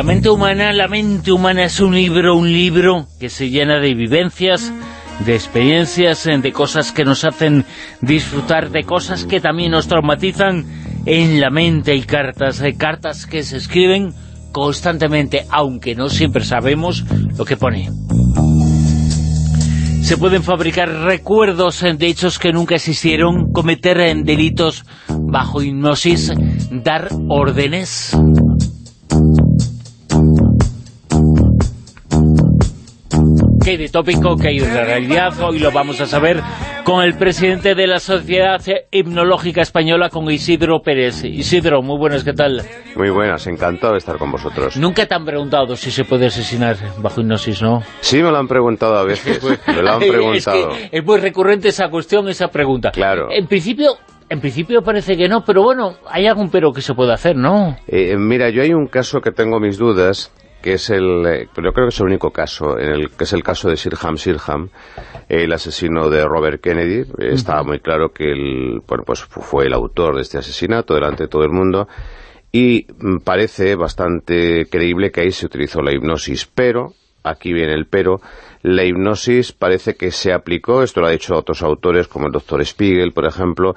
La mente humana, la mente humana es un libro, un libro que se llena de vivencias, de experiencias, de cosas que nos hacen disfrutar, de cosas que también nos traumatizan. En la mente hay cartas, hay cartas que se escriben constantemente, aunque no siempre sabemos lo que pone. Se pueden fabricar recuerdos de hechos que nunca existieron, cometer delitos bajo hipnosis, dar órdenes... que de tópico, que hay de realidad, hoy lo vamos a saber con el presidente de la Sociedad Hipnológica Española, con Isidro Pérez. Isidro, muy buenas, ¿qué tal? Muy buenas, encantado de estar con vosotros. Nunca te han preguntado si se puede asesinar bajo hipnosis, ¿no? Sí, me lo han preguntado a veces, me lo han preguntado. Es, que es muy recurrente esa cuestión, esa pregunta. Claro. En principio, en principio parece que no, pero bueno, hay algún pero que se puede hacer, ¿no? Eh, mira, yo hay un caso que tengo mis dudas, que es el, eh, pero creo que es el único caso, en el que es el caso de Sirham Sirham, el asesino de Robert Kennedy. Estaba muy claro que él, bueno, pues fue el autor de este asesinato delante de todo el mundo y mm, parece bastante creíble que ahí se utilizó la hipnosis, pero, aquí viene el pero, la hipnosis parece que se aplicó, esto lo ha dicho otros autores como el doctor Spiegel, por ejemplo,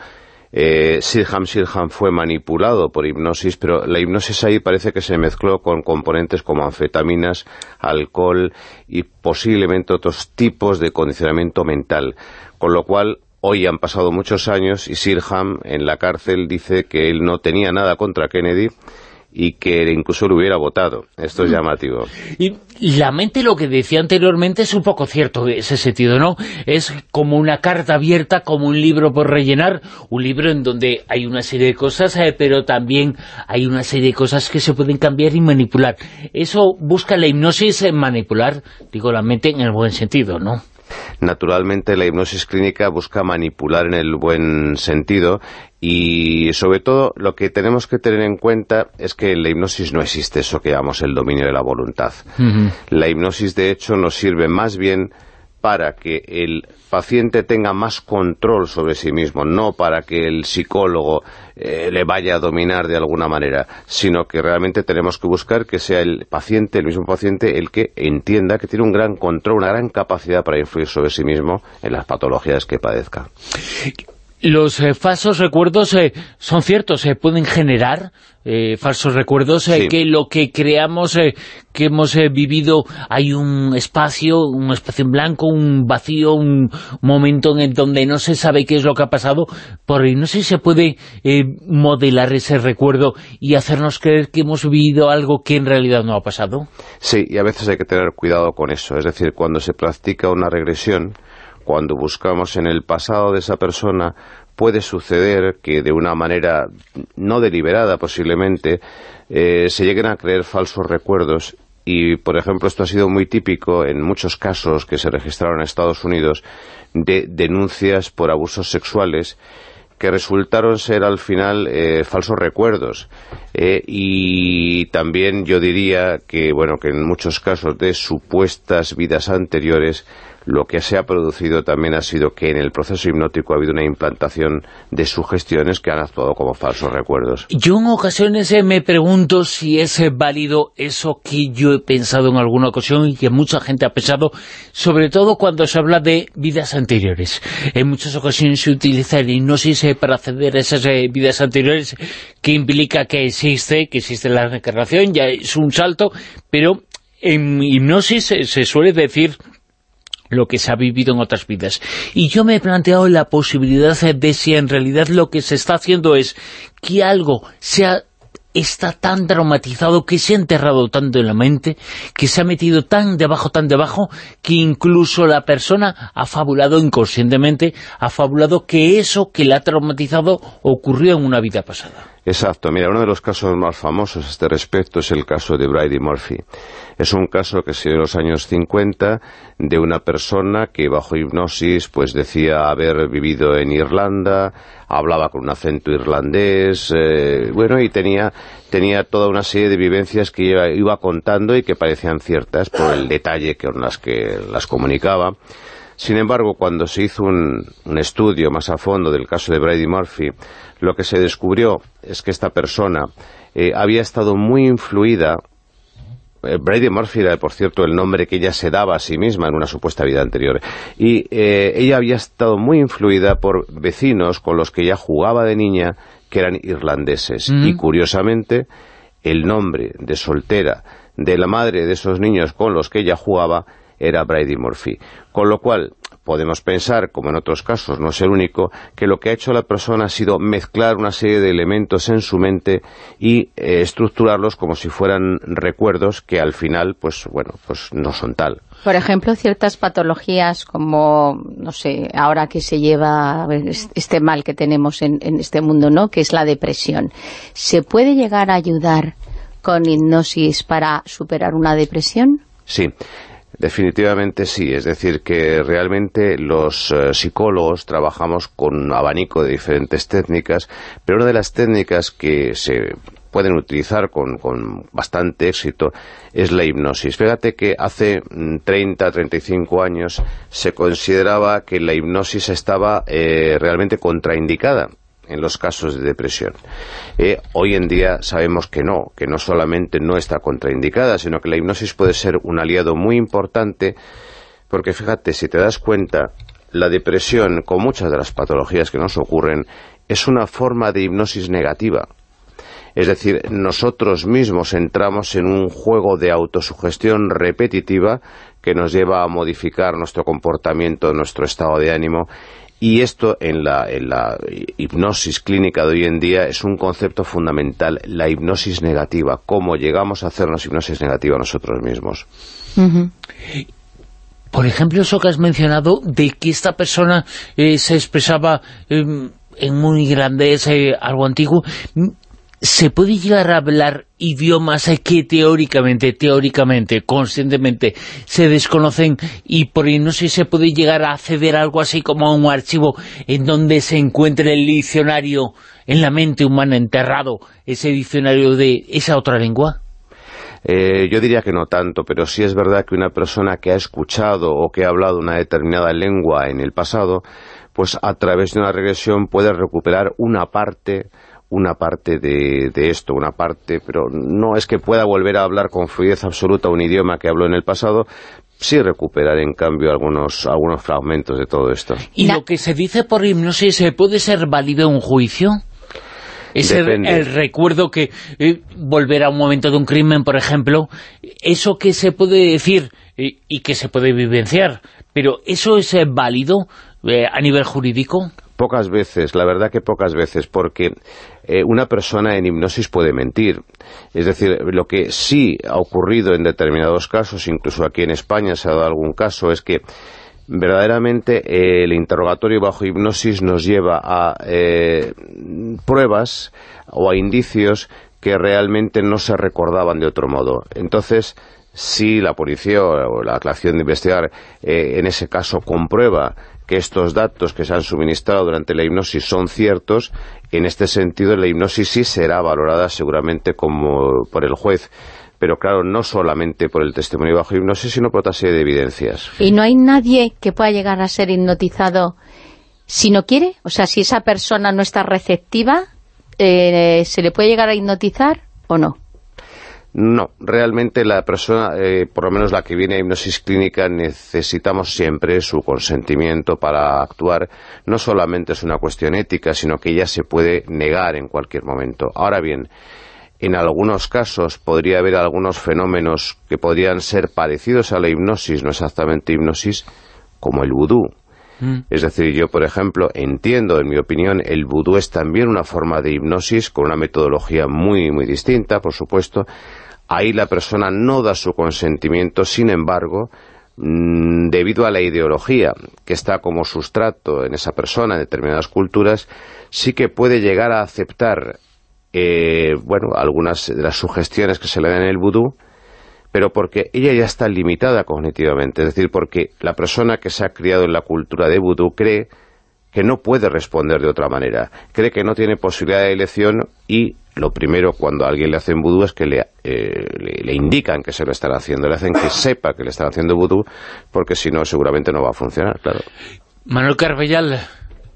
eh, Sirham Sirham fue manipulado por hipnosis, pero la hipnosis ahí parece que se mezcló con componentes como anfetaminas, alcohol y posiblemente otros tipos de condicionamiento mental, con lo cual hoy han pasado muchos años y Sirham en la cárcel dice que él no tenía nada contra Kennedy, y que incluso lo hubiera votado. Esto es mm. llamativo. Y la mente, lo que decía anteriormente, es un poco cierto ese sentido, ¿no? Es como una carta abierta, como un libro por rellenar, un libro en donde hay una serie de cosas, eh, pero también hay una serie de cosas que se pueden cambiar y manipular. Eso busca la hipnosis en manipular, digo, la mente en el buen sentido, ¿no? Naturalmente la hipnosis clínica busca manipular en el buen sentido y sobre todo lo que tenemos que tener en cuenta es que en la hipnosis no existe eso que llamamos el dominio de la voluntad. La hipnosis de hecho nos sirve más bien para que el paciente tenga más control sobre sí mismo, no para que el psicólogo eh, le vaya a dominar de alguna manera, sino que realmente tenemos que buscar que sea el paciente, el mismo paciente, el que entienda que tiene un gran control, una gran capacidad para influir sobre sí mismo en las patologías que padezca los eh, falsos recuerdos eh, son ciertos, se pueden generar eh, falsos recuerdos, que lo que creamos, que hemos vivido, hay un espacio, un espacio en blanco, un vacío, un momento en el donde no se sabe qué es lo que ha pasado, por ahí no sé si se puede modelar ese recuerdo y hacernos creer que hemos vivido algo que en realidad no ha pasado. Sí, y a veces hay que tener cuidado con eso, es decir, cuando se practica una regresión, cuando buscamos en el pasado de esa persona, puede suceder que de una manera no deliberada posiblemente, eh, se lleguen a creer falsos recuerdos. Y, por ejemplo, esto ha sido muy típico en muchos casos que se registraron en Estados Unidos de denuncias por abusos sexuales que resultaron ser al final eh, falsos recuerdos. Eh, y también yo diría que bueno que en muchos casos de supuestas vidas anteriores lo que se ha producido también ha sido que en el proceso hipnótico ha habido una implantación de sugestiones que han actuado como falsos recuerdos. Yo en ocasiones eh, me pregunto si es eh, válido eso que yo he pensado en alguna ocasión y que mucha gente ha pensado, sobre todo cuando se habla de vidas anteriores. En muchas ocasiones se utiliza el hipnosis eh, para acceder a esas vidas anteriores que implica que existe, que existe la reencarnación, ya es un salto, pero en hipnosis se suele decir lo que se ha vivido en otras vidas. Y yo me he planteado la posibilidad de si en realidad lo que se está haciendo es que algo sea está tan traumatizado, que se ha enterrado tanto en la mente, que se ha metido tan debajo, tan debajo, que incluso la persona ha fabulado inconscientemente, ha fabulado que eso que le ha traumatizado ocurrió en una vida pasada. Exacto, mira, uno de los casos más famosos a este respecto es el caso de Brady Murphy. Es un caso que se dio en los años 50 de una persona que bajo hipnosis pues decía haber vivido en Irlanda, hablaba con un acento irlandés, eh, bueno, y tenía, tenía toda una serie de vivencias que iba, iba contando y que parecían ciertas por el detalle con las que las comunicaba. Sin embargo, cuando se hizo un, estudio más a fondo del caso de Brady Murphy, lo que se descubrió es que esta persona eh, había estado muy influida Eh, Brady Murphy era, por cierto, el nombre que ella se daba a sí misma en una supuesta vida anterior. Y eh, ella había estado muy influida por vecinos con los que ella jugaba de niña, que eran irlandeses. Mm. Y curiosamente, el nombre de soltera de la madre de esos niños con los que ella jugaba era Brady Murphy. Con lo cual, podemos pensar, como en otros casos, no es el único, que lo que ha hecho la persona ha sido mezclar una serie de elementos en su mente y eh, estructurarlos como si fueran recuerdos que al final, pues bueno, pues no son tal. Por ejemplo, ciertas patologías como, no sé, ahora que se lleva este mal que tenemos en, en este mundo, ¿no?, que es la depresión. ¿Se puede llegar a ayudar con hipnosis para superar una depresión? Sí, Definitivamente sí, es decir, que realmente los eh, psicólogos trabajamos con un abanico de diferentes técnicas, pero una de las técnicas que se pueden utilizar con, con bastante éxito es la hipnosis. Fíjate que hace 30, mm, 35 años se consideraba que la hipnosis estaba eh, realmente contraindicada en los casos de depresión. Eh, hoy en día sabemos que no, que no solamente no está contraindicada, sino que la hipnosis puede ser un aliado muy importante, porque fíjate, si te das cuenta, la depresión, con muchas de las patologías que nos ocurren, es una forma de hipnosis negativa. Es decir, nosotros mismos entramos en un juego de autosugestión repetitiva que nos lleva a modificar nuestro comportamiento, nuestro estado de ánimo y esto en la, en la hipnosis clínica de hoy en día es un concepto fundamental, la hipnosis negativa, cómo llegamos a hacernos hipnosis negativa nosotros mismos. Por ejemplo, eso que has mencionado, de que esta persona eh, se expresaba em, en muy grande, eh, algo antiguo, ¿Se puede llegar a hablar idiomas que teóricamente, teóricamente, conscientemente, se desconocen y por ahí no sé si se puede llegar a acceder a algo así como a un archivo en donde se encuentre el diccionario en la mente humana enterrado, ese diccionario de esa otra lengua? Eh, yo diría que no tanto, pero sí es verdad que una persona que ha escuchado o que ha hablado una determinada lengua en el pasado, pues a través de una regresión puede recuperar una parte una parte de, esto, una parte, pero no es que pueda volver a hablar con fluidez absoluta un idioma que habló en el pasado, sí recuperar en cambio algunos, algunos fragmentos de todo esto. ¿Y lo que se dice por hipnosis puede ser válido en un juicio? Es el, recuerdo que eh, volver a un momento de un crimen, por ejemplo, eso que se puede decir eh, y que se puede vivenciar, pero ¿eso es eh, válido a nivel jurídico? Pocas veces, la verdad que pocas veces, porque eh, una persona en hipnosis puede mentir. Es decir, lo que sí ha ocurrido en determinados casos, incluso aquí en España se ha dado algún caso, es que verdaderamente eh, el interrogatorio bajo hipnosis nos lleva a eh, pruebas o a indicios que realmente no se recordaban de otro modo. Entonces, si la policía o la acción de investigar en ese caso comprueba que estos datos que se han suministrado durante la hipnosis son ciertos, en este sentido la hipnosis sí será valorada seguramente como por el juez pero claro, no solamente por el testimonio bajo hipnosis, sino por otra serie de evidencias. ¿Y no hay nadie que pueda llegar a ser hipnotizado si no quiere? O sea, si esa persona no está receptiva, eh, ¿se le puede llegar a hipnotizar o no? No, realmente la persona, eh, por lo menos la que viene a hipnosis clínica, necesitamos siempre su consentimiento para actuar. No solamente es una cuestión ética, sino que ella se puede negar en cualquier momento. Ahora bien, en algunos casos podría haber algunos fenómenos que podrían ser parecidos a la hipnosis, no exactamente hipnosis, como el vudú. Mm. Es decir, yo, por ejemplo, entiendo, en mi opinión, el vudú es también una forma de hipnosis con una metodología muy, muy distinta, por supuesto, ahí la persona no da su consentimiento, sin embargo, mm, debido a la ideología que está como sustrato en esa persona en determinadas culturas, sí que puede llegar a aceptar eh, bueno, algunas de las sugestiones que se le dan en el vudú, pero porque ella ya está limitada cognitivamente, es decir, porque la persona que se ha criado en la cultura de vudú cree que no puede responder de otra manera, cree que no tiene posibilidad de elección y lo primero cuando a alguien le hacen vudú es que le, eh, le, indican que se lo están haciendo, le hacen que sepa que le están haciendo vudú, porque si no seguramente no va a funcionar, claro. Manuel Carvellal,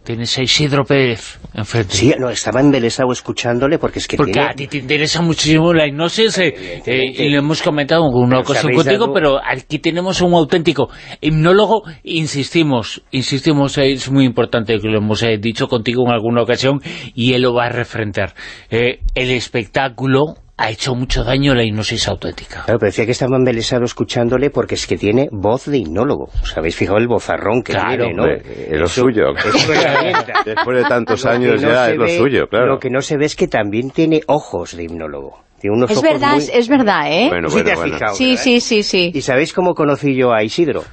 Tienes a Isidro Pérez enfrente. Sí, no, estaba embelesado escuchándole porque es que Porque tiene... a ti te interesa muchísimo la hipnosis eh, eh, y lo hemos comentado en una ocasión contigo, pero aquí tenemos un auténtico hipnólogo, insistimos, insistimos, eh, es muy importante que lo hemos eh, dicho contigo en alguna ocasión y él lo va a refrentar. El espectáculo ha hecho mucho daño la hipnosis auténtica. Claro, pero decía que estaba embelesado escuchándole porque es que tiene voz de hipnólogo. ¿Os habéis fijado el bozarrón que Claro, tiene, no? hombre, es lo suyo. Es. Después de tantos Lo años no ya es lo suyo, claro. Lo que no se ve es que también tiene ojos de hipnólogo. Tiene unos Es ojos verdad, muy- es verdad, ¿eh? Bueno, Sí bueno, te has bueno. fijado, sí, ¿verdad? sí, sí, sí. ¿Y sabéis cómo conocí yo a Isidro?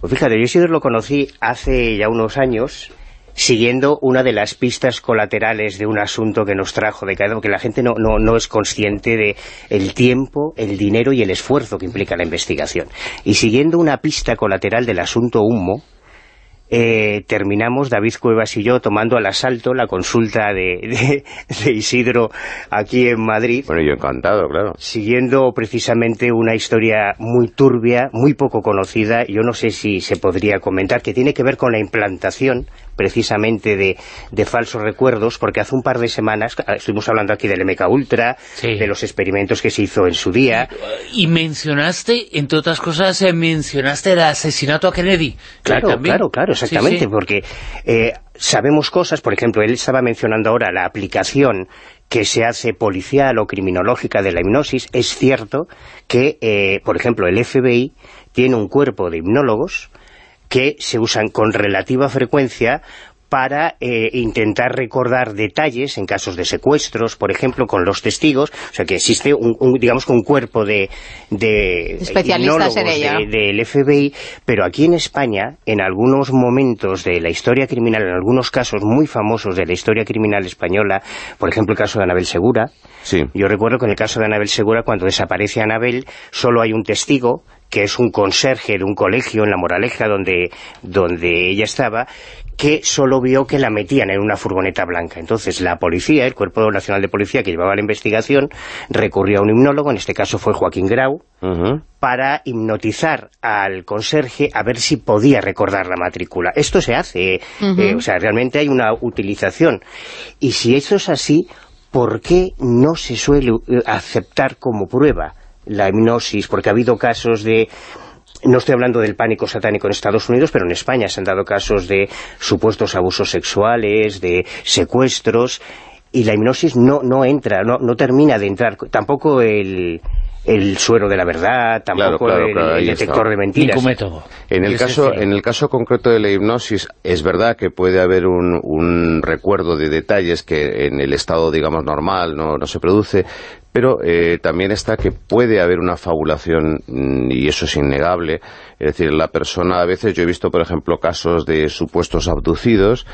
Pues fíjate, yo Isidro lo conocí hace ya unos años siguiendo una de las pistas colaterales de un asunto que nos trajo de cada que la gente no, no, no es consciente de el tiempo, el dinero y el esfuerzo que implica la investigación. Y siguiendo una pista colateral del asunto Humo, eh, terminamos David Cuevas y yo tomando al asalto la consulta de, de- de Isidro aquí en Madrid Bueno, yo encantado, claro. siguiendo precisamente una historia muy turbia, muy poco conocida, yo no sé si se podría comentar, que tiene que ver con la implantación precisamente de, de falsos recuerdos, porque hace un par de semanas ah, estuvimos hablando aquí del MK Ultra, Sí. de los experimentos que se hizo en su día, Y mencionaste, entre otras cosas, eh, mencionaste el asesinato a Kennedy. Claro, También. claro, claro, Sí, exactamente, sí. porque eh, sabemos cosas, por ejemplo, él estaba mencionando ahora la aplicación que se hace policial o criminológica de la hipnosis, es cierto que, eh, por ejemplo, el FBI tiene un cuerpo de hipnólogos que se usan con relativa frecuencia para eh, intentar recordar detalles en casos de secuestros, por ejemplo, con los testigos, o sea que existe un, un, digamos que un cuerpo de, de Especialistas en ello. de- del FBI, pero aquí en España, en algunos momentos de la historia criminal, en algunos casos muy famosos de la historia criminal española, por ejemplo el caso de Anabel Segura, Sí. yo recuerdo que en el caso de Anabel Segura, cuando desaparece Anabel, solo hay un testigo, que es un conserje de un colegio en La Moraleja, donde, donde ella estaba, que solo vio que la metían en una furgoneta blanca. Entonces la policía, el Cuerpo Nacional de Policía que llevaba la investigación, recurrió a un hipnólogo, en este caso fue Joaquín Grau, para hipnotizar al conserje a ver si podía recordar la matrícula. Esto se hace, eh, eh, o sea, realmente hay una utilización. Y si eso es así, ¿por qué no se suele eh, aceptar como prueba la hipnosis? Porque ha habido casos de... No estoy hablando del pánico satánico en Estados Unidos, pero en España se han dado casos de supuestos abusos sexuales, de secuestros, y la hipnosis no, no entra, no, no termina de entrar. Tampoco el, el suero de la verdad, tampoco claro, el, claro, ahí el está. detector de mentiras. Ningún método. En el, caso, en el caso concreto de la hipnosis, es verdad que puede haber un, un recuerdo de detalles que en el estado, digamos, normal no, no se produce, pero eh, también está que puede haber una fabulación, mm, y eso es innegable, es decir, la persona, a veces yo he visto, por ejemplo, casos de supuestos abducidos,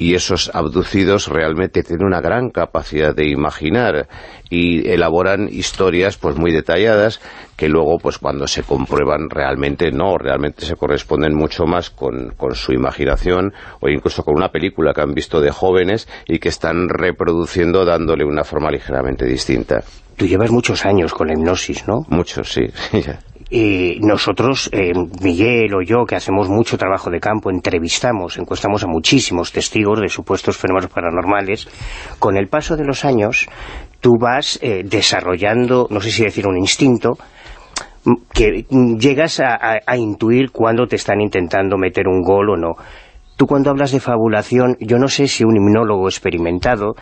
y esos abducidos realmente tienen una gran capacidad de imaginar y elaboran historias pues muy detalladas que luego pues cuando se comprueban realmente no, realmente se corresponden mucho más con, con su imaginación o incluso con una película que han visto de jóvenes y que están reproduciendo dándole una forma ligeramente distinta. Tú llevas muchos años con la hipnosis, ¿no? Muchos, sí. Y nosotros, eh, Miguel o yo, que hacemos mucho trabajo de campo, entrevistamos, encuestamos a muchísimos testigos de supuestos fenómenos paranormales. Con el paso de los años, tú vas eh, desarrollando, no sé si decir un instinto, que llegas a, intuir cuándo te están intentando meter un gol o no. Tú cuando hablas de fabulación, yo no sé si un hipnólogo experimentado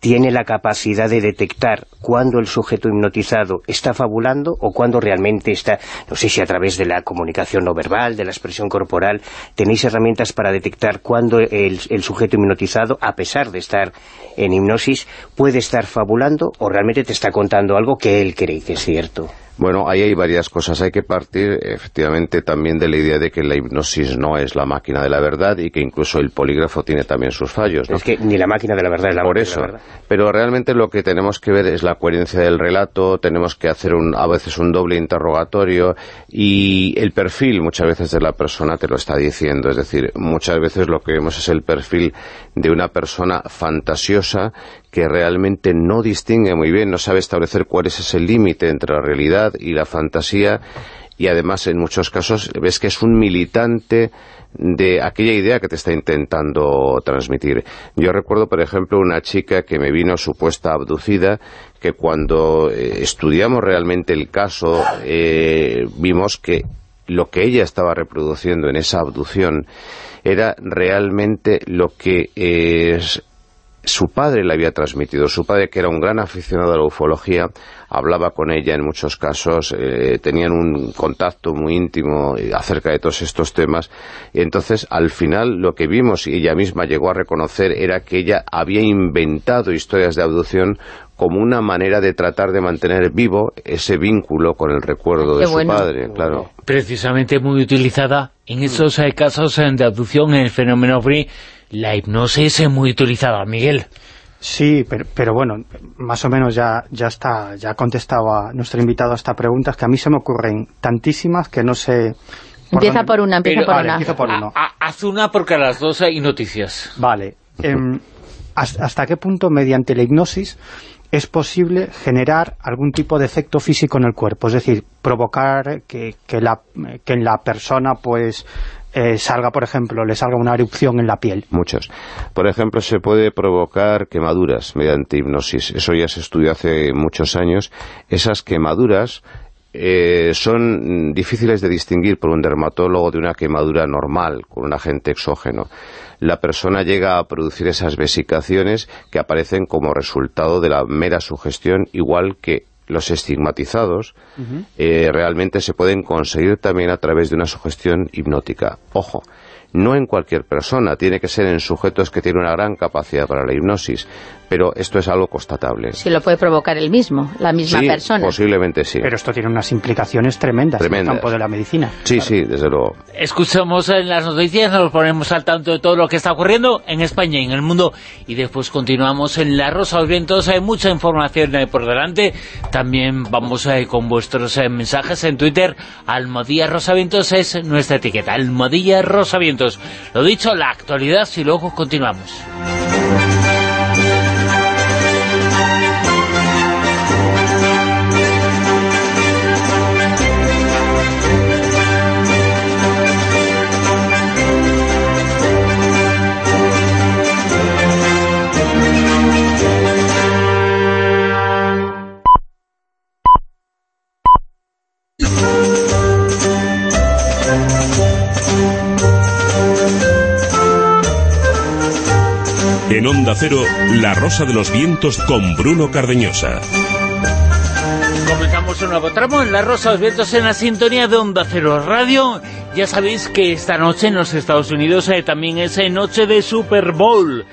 tiene la capacidad de detectar cuándo el sujeto hipnotizado está fabulando o cuándo realmente está, no sé si a través de la comunicación no verbal, de la expresión corporal, tenéis herramientas para detectar cuándo el, el sujeto hipnotizado, a pesar de estar en hipnosis, puede estar fabulando o realmente te está contando algo que él cree que es cierto. Bueno, ahí hay varias cosas. Hay que partir, efectivamente, también de la idea de que la hipnosis no es la máquina de la verdad y que incluso el polígrafo tiene también sus fallos. ¿no? Es que ni la máquina de la verdad es la Por máquina eso. de la verdad. Pero realmente lo que tenemos que ver es la coherencia del relato, tenemos que hacer un, a veces un doble interrogatorio y el perfil muchas veces de la persona te lo está diciendo. Es decir, muchas veces lo que vemos es el perfil de una persona fantasiosa que realmente no distingue muy bien, no sabe establecer cuál es ese límite entre la realidad y la fantasía y además en muchos casos ves que es un militante de aquella idea que te está intentando transmitir. Yo recuerdo, por ejemplo, una chica que me vino supuesta abducida, que cuando eh, estudiamos realmente el caso, eh, vimos que lo que ella estaba reproduciendo en esa abducción era realmente lo que es su padre le había transmitido. Su padre, que era un gran aficionado a la ufología, hablaba con ella en muchos casos, eh, tenían un contacto muy íntimo eh, acerca de todos estos temas, y entonces al final lo que vimos, y ella misma llegó a reconocer, era que ella había inventado historias de abducción como una manera de tratar de mantener vivo ese vínculo con el recuerdo de su padre, claro. Precisamente muy utilizada en estos eh, casos de abducción, en el fenómeno free, la hipnosis es muy utilizada, Miguel. Sí, pero, bueno, más o menos ya, ya está, ya ha contestado a nuestro invitado a esta pregunta, que a mí se me ocurren tantísimas que no sé... Empieza por una, empieza por una. por uno. haz una porque a las dos hay noticias. Vale. Em, ¿Hasta qué punto, mediante la hipnosis, es posible generar algún tipo de efecto físico en el cuerpo? Es decir, provocar que, que, la, que en la persona pues eh, salga, por ejemplo, le salga una erupción en la piel? Muchos. Por ejemplo, se puede provocar quemaduras mediante hipnosis. Eso ya se estudió hace muchos años. Esas quemaduras eh, son difíciles de distinguir por un dermatólogo de una quemadura normal, con un agente exógeno. La persona llega a producir esas vesicaciones que aparecen como resultado de la mera sugestión, igual que los estigmatizados eh, realmente se pueden conseguir también a través de una sugestión hipnótica. Ojo, no en cualquier persona, tiene que ser en sujetos que tienen una gran capacidad para la hipnosis, pero esto es algo constatable. Si lo puede provocar el mismo, la misma sí, persona. posiblemente sí. Pero esto tiene unas implicaciones tremendas, en el campo de la medicina. Sí, sí, desde luego. Escuchamos en las noticias, nos ponemos al tanto de todo lo que está ocurriendo en España y en el mundo, y después continuamos en La Rosa de los Vientos, hay mucha información por delante, también vamos eh, con vuestros eh, mensajes en Twitter, Almodía Rosavientos es nuestra etiqueta, Almodía Rosavientos. Lo dicho, la actualidad y luego continuamos. Cero, La Rosa de los Vientos con Bruno Cardeñosa. Comenzamos un nuevo tramo en La Rosa de los Vientos en la sintonía de Onda Cero Radio. Ya sabéis que esta noche en los Estados Unidos eh, también es eh, noche de Super Bowl.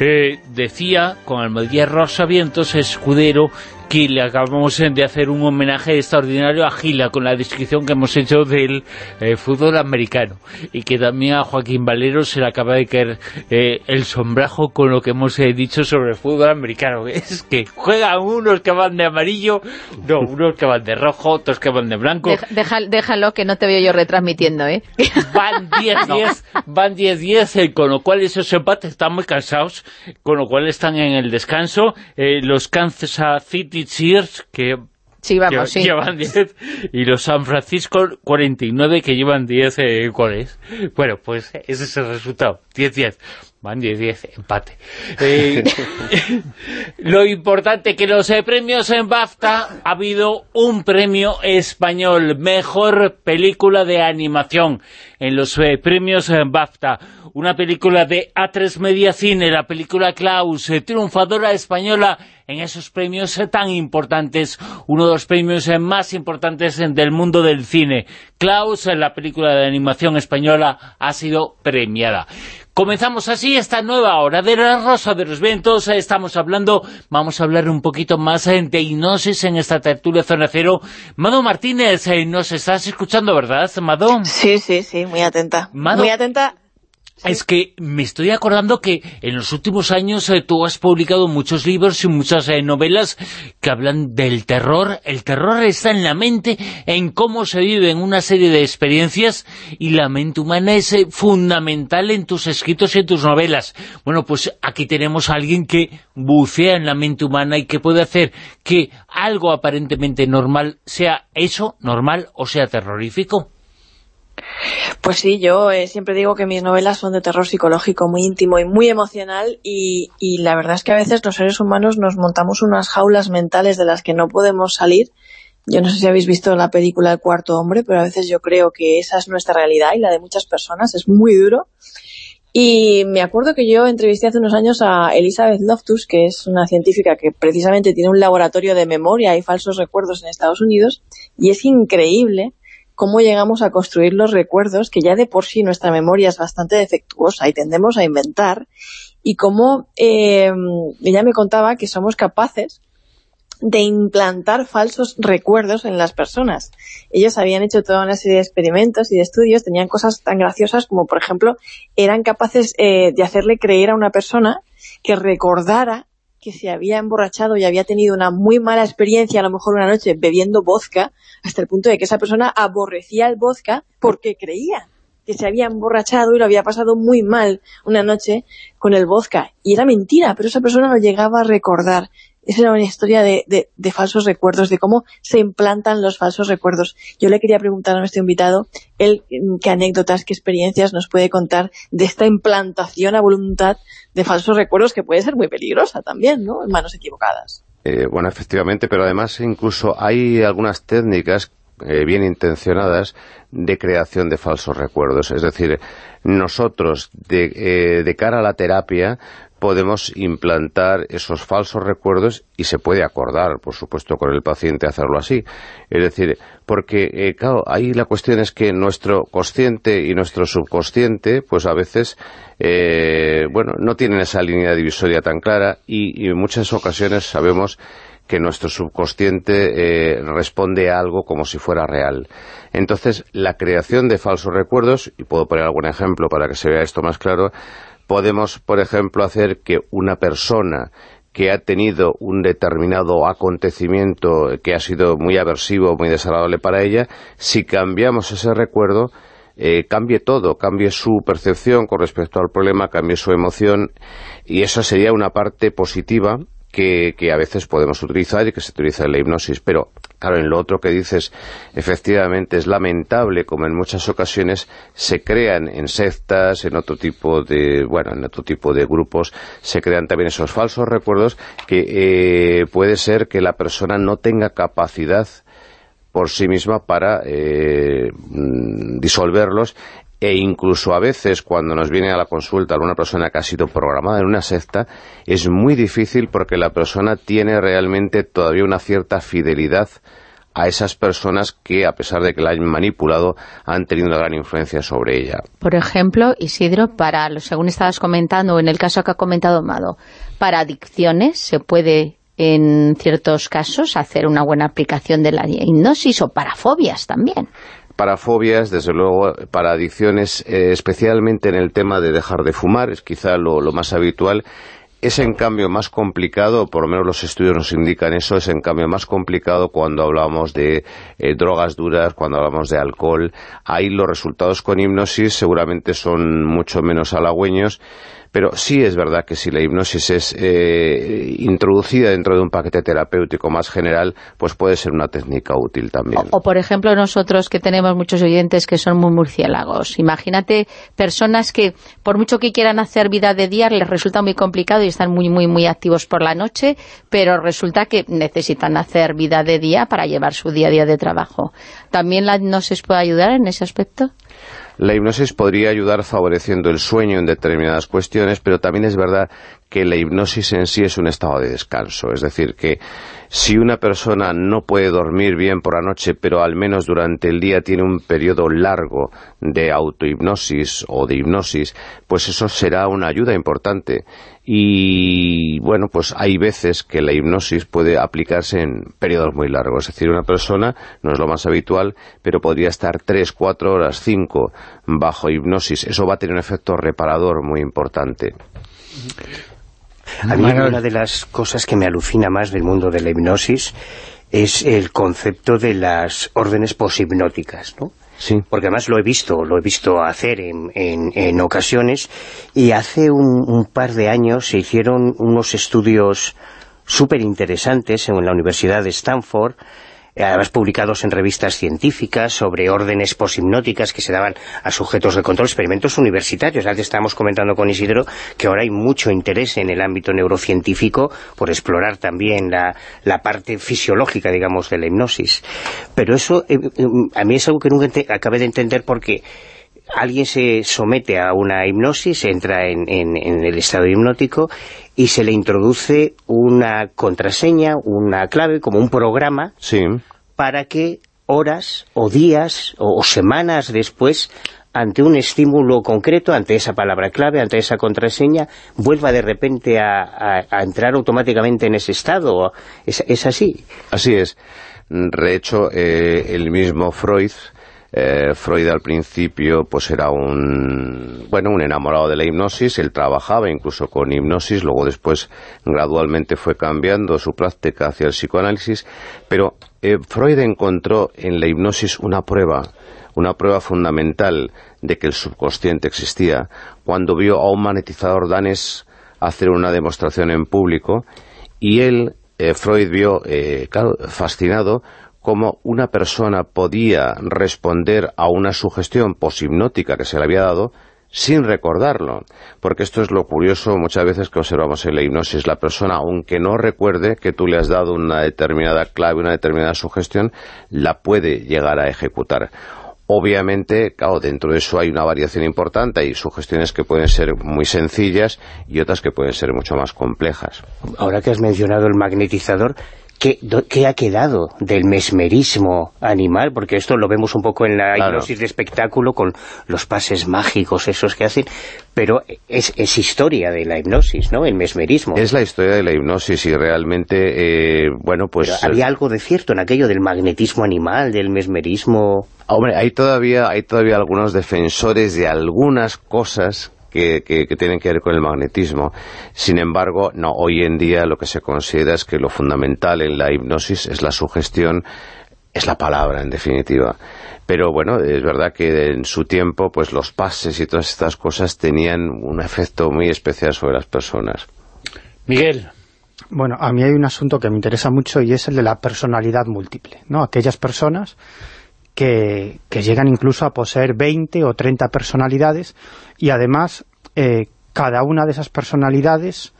Eh, decía con Almodía Rosa Vientos, escudero, le acabamos de hacer un homenaje extraordinario a Gila con la descripción que hemos hecho del eh, fútbol americano. Y que también a Joaquín Valero se le acaba de caer eh, el sombrajo con lo que hemos eh, dicho sobre el fútbol americano. Es que juegan unos que van de amarillo no, unos que van de rojo otros que van de blanco. Déjalo que no te veo yo retransmitiendo ¿eh? van 10-10 van 10-10 con lo cual esos empates están muy cansados con lo cual están en el descanso. Los Kansas City Cheers, que llevan 10, y los San Francisco 49 que llevan 10 eh, goles. Bueno, pues ese es el resultado, 10-10. Van 10-10, empate. Eh, lo importante que los eh, premios en BAFTA ha habido un premio español, mejor película de animación en los eh, premios en BAFTA. Una película de A3 Media Cine, la película Klaus, triunfadora española en esos premios tan importantes, uno de los premios más importantes del mundo del cine. Klaus, la película de animación española, ha sido premiada. Comenzamos así esta nueva hora de la Rosa de los Vientos. Estamos hablando, vamos a hablar un poquito más de hipnosis en esta tertulia Zona Cero. Mado Martínez, eh, nos estás escuchando, ¿verdad, Mado? Sí, sí, sí, muy atenta. muy atenta Es que me estoy acordando que en los últimos años eh, tú has publicado muchos libros y muchas eh, novelas que hablan del terror. El terror está en la mente, en cómo se vive en una serie de experiencias y la mente humana es eh, fundamental en tus escritos y en tus novelas. Bueno, pues aquí tenemos a alguien que bucea en la mente humana y que puede hacer que algo aparentemente normal sea eso, normal o sea terrorífico. Pues sí, yo eh, siempre digo que mis novelas son de terror psicológico muy íntimo y muy emocional y, y, la verdad es que a veces los seres humanos nos montamos unas jaulas mentales de las que no podemos salir. Yo no sé si habéis visto la película El cuarto hombre, pero a veces yo creo que esa es nuestra realidad y la de muchas personas, es muy duro. Y me acuerdo que yo entrevisté hace unos años a Elizabeth Loftus, que es una científica que precisamente tiene un laboratorio de memoria y falsos recuerdos en Estados Unidos, y es increíble cómo llegamos a construir los recuerdos, que ya de por sí nuestra memoria es bastante defectuosa y tendemos a inventar, y cómo eh, ella me contaba que somos capaces de implantar falsos recuerdos en las personas. Ellos habían hecho toda una serie de experimentos y de estudios, tenían cosas tan graciosas como, por ejemplo, eran capaces eh, de hacerle creer a una persona que recordara que se había emborrachado y había tenido una muy mala experiencia, a lo mejor una noche, bebiendo vodka, hasta el punto de que esa persona aborrecía el vodka porque creía que se había emborrachado y lo había pasado muy mal una noche con el vodka. Y era mentira, pero esa persona lo llegaba a recordar. Era una historia de, falsos recuerdos, de cómo se implantan los falsos recuerdos. Yo le quería preguntar a nuestro invitado él, qué anécdotas, qué experiencias nos puede contar de esta implantación a voluntad de falsos recuerdos que puede ser muy peligrosa también, ¿no?, en manos equivocadas. Eh, bueno, efectivamente, pero además incluso hay algunas técnicas eh, bien intencionadas de creación de falsos recuerdos. Es decir, nosotros, de, eh, de cara a la terapia, podemos implantar esos falsos recuerdos y se puede acordar, por supuesto, con el paciente hacerlo así. Es decir, porque, eh, claro, ahí la cuestión es que nuestro consciente y nuestro subconsciente, pues a veces, eh, bueno, no tienen esa línea divisoria tan clara y, y en muchas ocasiones sabemos que nuestro subconsciente eh, responde a algo como si fuera real. Entonces, la creación de falsos recuerdos, y puedo poner algún ejemplo para que se vea esto más claro, podemos, por ejemplo, hacer que una persona que ha tenido un determinado acontecimiento que ha sido muy aversivo, muy desagradable para ella, si cambiamos ese recuerdo, eh, cambie todo, cambie su percepción con respecto al problema, cambie su emoción, y eso sería una parte positiva que, a veces podemos utilizar y que se utiliza en la hipnosis, pero claro, en lo otro que dices, efectivamente es lamentable como en muchas ocasiones se crean en sectas, en otro tipo de, bueno, en otro tipo de grupos, se crean también esos falsos recuerdos que eh, puede ser que la persona no tenga capacidad por sí misma para eh, disolverlos e incluso a veces cuando nos viene a la consulta alguna persona que ha sido programada en una secta, es muy difícil porque la persona tiene realmente todavía una cierta fidelidad a esas personas que, a pesar de que la han manipulado, han tenido una gran influencia sobre ella. Por ejemplo, Isidro, para según estabas comentando, en el caso que ha comentado Mado, para adicciones se puede en ciertos casos hacer una buena aplicación de la hipnosis o para fobias también para fobias, desde luego, para adicciones, eh, especialmente en el tema de dejar de fumar, es quizá lo, más habitual. Es en cambio más complicado, por lo menos los estudios nos indican eso, es en cambio más complicado cuando hablamos de eh, drogas duras, cuando hablamos de alcohol. Ahí los resultados con hipnosis seguramente son mucho menos halagüeños, pero sí es verdad que si la hipnosis es eh, introducida dentro de un paquete terapéutico más general, pues puede ser una técnica útil también. O, o, por ejemplo, nosotros que tenemos muchos oyentes que son muy murciélagos. Imagínate personas que, por mucho que quieran hacer vida de día, les resulta muy complicado y están muy, muy, muy activos por la noche, pero resulta que necesitan hacer vida de día para llevar su día a día de trabajo. ¿También la hipnosis puede ayudar en ese aspecto? La hipnosis podría ayudar favoreciendo el sueño en determinadas cuestiones, pero también es verdad que la hipnosis en sí es un estado de descanso. Es decir, que si una persona no puede dormir bien por la noche, pero al menos durante el día tiene un periodo largo de autohipnosis o de hipnosis, pues eso será una ayuda importante. Y bueno, pues hay veces que la hipnosis puede aplicarse en periodos muy largos. Es decir, una persona, no es lo más habitual, pero podría estar tres, cuatro horas, cinco bajo hipnosis. Eso va a tener un efecto reparador muy importante. A mí una de las cosas que me alucina más del mundo de la hipnosis es el concepto de las órdenes poshipnóticas, ¿no? Sí. Porque además lo he visto, lo he visto hacer en, en, ocasiones y hace un, un, par de años se hicieron unos estudios súper interesantes en la Universidad de Stanford además publicados en revistas científicas sobre órdenes poshipnóticas que se daban a sujetos de control, experimentos universitarios. Antes estábamos comentando con Isidro que ahora hay mucho interés en el ámbito neurocientífico por explorar también la, la parte fisiológica, digamos, de la hipnosis. Pero eso eh, eh, a mí es algo que nunca acabé de entender porque alguien se somete a una hipnosis, entra en, en, en, el estado hipnótico y se le introduce una contraseña, una clave, como un programa, sí. para que horas o días o, semanas después ante un estímulo concreto, ante esa palabra clave, ante esa contraseña, vuelva de repente a, a, entrar automáticamente en ese estado. ¿Es, es así? Así es. De hecho, eh, el mismo Freud eh, Freud al principio pues era un bueno un enamorado de la hipnosis, él trabajaba incluso con hipnosis, luego después gradualmente fue cambiando su práctica hacia el psicoanálisis, pero eh, Freud encontró en la hipnosis una prueba, una prueba fundamental de que el subconsciente existía, cuando vio a un magnetizador danés hacer una demostración en público y él, eh, Freud vio, claro, fascinado cómo una persona podía responder a una sugestión poshipnótica que se le había dado sin recordarlo, porque esto es lo curioso muchas veces que observamos en la hipnosis. La persona, aunque no recuerde que tú le has dado una determinada clave, una determinada sugestión, la puede llegar a ejecutar. Obviamente, claro, dentro de eso hay una variación importante, hay sugestiones que pueden ser muy sencillas y otras que pueden ser mucho más complejas. Ahora que has mencionado el magnetizador, ¿Qué, ha quedado del mesmerismo animal? Porque esto lo vemos un poco en la hipnosis de espectáculo con los pases mágicos esos que hacen, pero es, es, historia de la hipnosis, ¿no? El mesmerismo. Es la historia de la hipnosis y realmente, eh, bueno, pues... ¿Había algo de cierto en aquello del magnetismo animal, del mesmerismo...? Hombre, hay todavía, hay todavía algunos defensores de algunas cosas que, tienen que ver con el magnetismo. Sin embargo, no, hoy en día lo que se considera es que lo fundamental en la hipnosis es la sugestión, es la palabra, en definitiva. Pero bueno, es verdad que en su tiempo, pues los pases y todas estas cosas tenían un efecto muy especial sobre las personas. Miguel. Bueno, a mí hay un asunto que me interesa mucho y es el de la personalidad múltiple, ¿no? Aquellas personas que, llegan incluso a poseer 20 o 30 personalidades y además eh, cada una de esas personalidades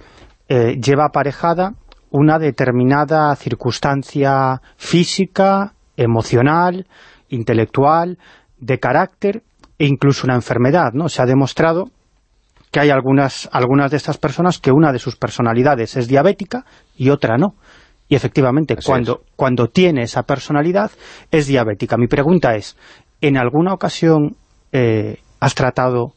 eh, lleva aparejada una determinada circunstancia física, emocional, intelectual, de carácter e incluso una enfermedad, ¿no? Se ha demostrado que hay algunas, algunas de estas personas que una de sus personalidades es diabética y otra no. Y efectivamente, cuando, cuando tiene esa personalidad, es diabética. Mi pregunta es, ¿en alguna ocasión eh, has tratado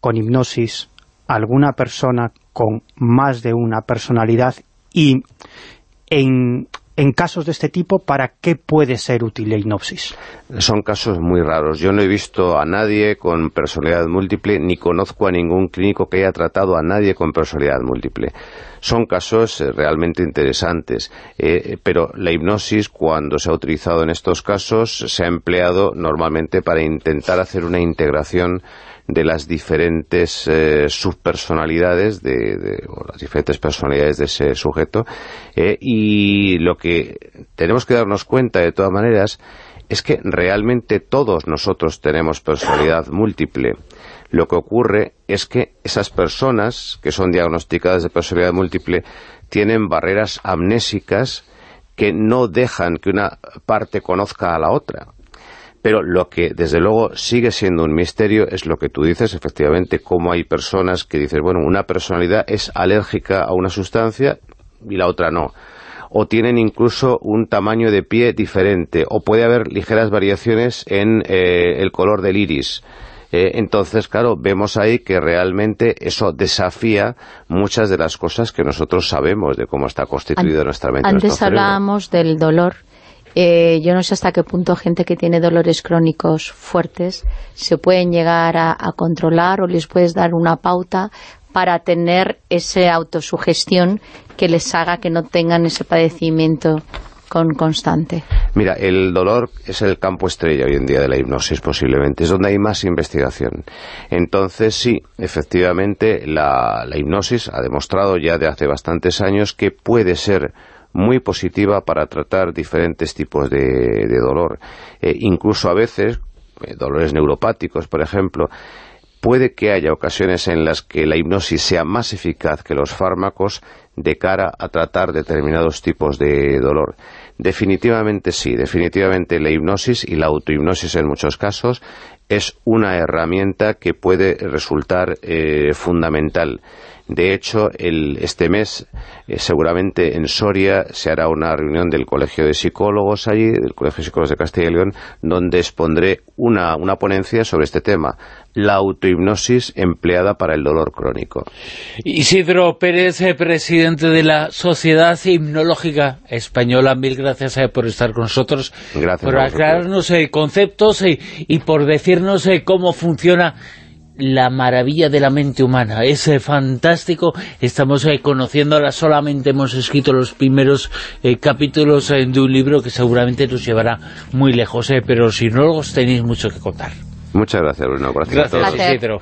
con hipnosis alguna persona con más de una personalidad y en, en casos de este tipo, ¿para qué puede ser útil la hipnosis? Son casos muy raros. Yo no he visto a nadie con personalidad múltiple, ni conozco a ningún clínico que haya tratado a nadie con personalidad múltiple. Son casos eh, realmente interesantes, eh, pero la hipnosis, cuando se ha utilizado en estos casos, se ha empleado normalmente para intentar hacer una integración de las diferentes eh, subpersonalidades de, o las diferentes personalidades de ese sujeto eh, y lo que tenemos que darnos cuenta de todas maneras es que realmente todos nosotros tenemos personalidad múltiple. Lo que ocurre es que esas personas que son diagnosticadas de personalidad múltiple tienen barreras amnésicas que no dejan que una parte conozca a la otra Pero lo que, desde luego, sigue siendo un misterio es lo que tú dices, efectivamente, cómo hay personas que dicen, bueno, una personalidad es alérgica a una sustancia y la otra no. O tienen incluso un tamaño de pie diferente, o puede haber ligeras variaciones en eh, el color del iris. Eh, entonces, claro, vemos ahí que realmente eso desafía muchas de las cosas que nosotros sabemos de cómo está constituido nuestra mente. Antes hablábamos del dolor eh, yo no sé hasta qué punto gente que tiene dolores crónicos fuertes se pueden llegar a, controlar o les puedes dar una pauta para tener esa autosugestión que les haga que no tengan ese padecimiento con constante. Mira, el dolor es el campo estrella hoy en día de la hipnosis posiblemente, es donde hay más investigación. Entonces sí, efectivamente la, la hipnosis ha demostrado ya de hace bastantes años que puede ser muy positiva para tratar diferentes tipos de, dolor. Eh, incluso a veces, eh, dolores neuropáticos, por ejemplo, puede que haya ocasiones en las que la hipnosis sea más eficaz que los fármacos de cara a tratar determinados tipos de dolor. Definitivamente sí, definitivamente la hipnosis y la autohipnosis en muchos casos es una herramienta que puede resultar eh, fundamental de hecho, este mes, eh, seguramente en Soria, se hará una reunión del Colegio de Psicólogos allí, del Colegio de Psicólogos de Castilla y León, donde expondré una, una ponencia sobre este tema, la autohipnosis empleada para el dolor crónico. Isidro Pérez, eh, presidente de la Sociedad Hipnológica Española, mil gracias eh, por estar con nosotros, gracias por aclararnos conceptos y por decirnos cómo funciona la maravilla de la mente humana. Es eh, fantástico. Estamos eh, conociéndola. Solamente hemos escrito los primeros eh, capítulos de un libro que seguramente nos llevará muy lejos. pero si no, os tenéis mucho que contar. Muchas gracias, Bruno. Gracias, gracias Isidro.